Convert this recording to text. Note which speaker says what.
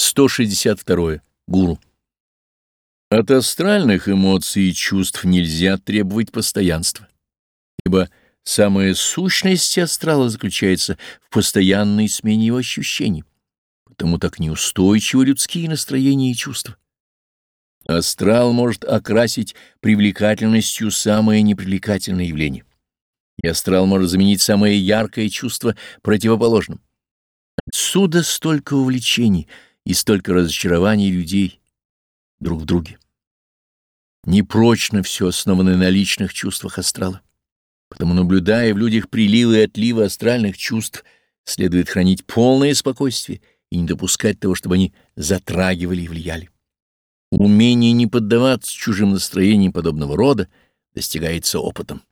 Speaker 1: 162. Гуру. От астральных эмоций и чувств нельзя требовать постоянства, ибо самая сущность астрала заключается в постоянной смене его ощущений, потому так неустойчивы людские настроения и чувства. Астрал может окрасить привлекательностью самое непривлекательное явление, и астрал может заменить самое яркое чувство противоположным. Отсюда столько увлечений — и столько разочарований людей друг в друге. Непрочно все основано на личных чувствах астрала. Потому, наблюдая в людях приливы и отливы астральных чувств, следует хранить полное спокойствие и не допускать того, чтобы они затрагивали и влияли. Умение не поддаваться чужим настроениям подобного рода достигается опытом.